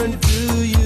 Do to you?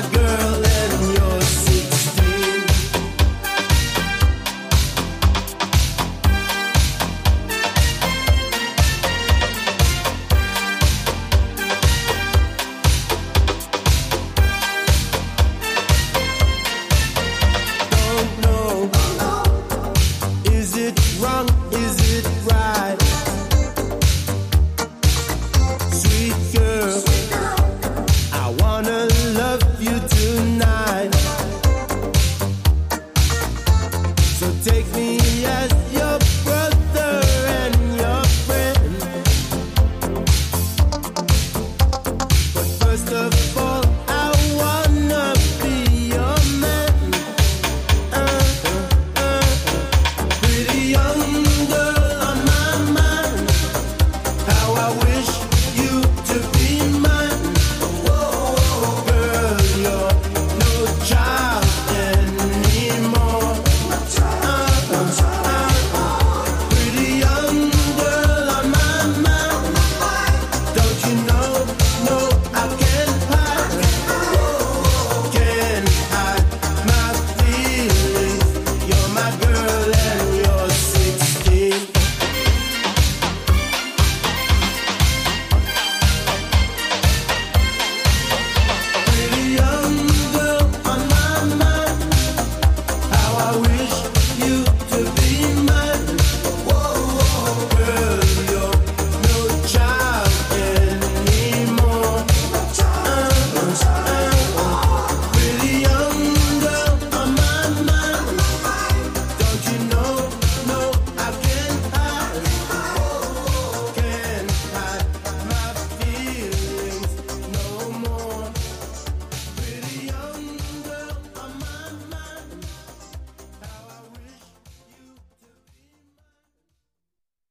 bad girl. So take me as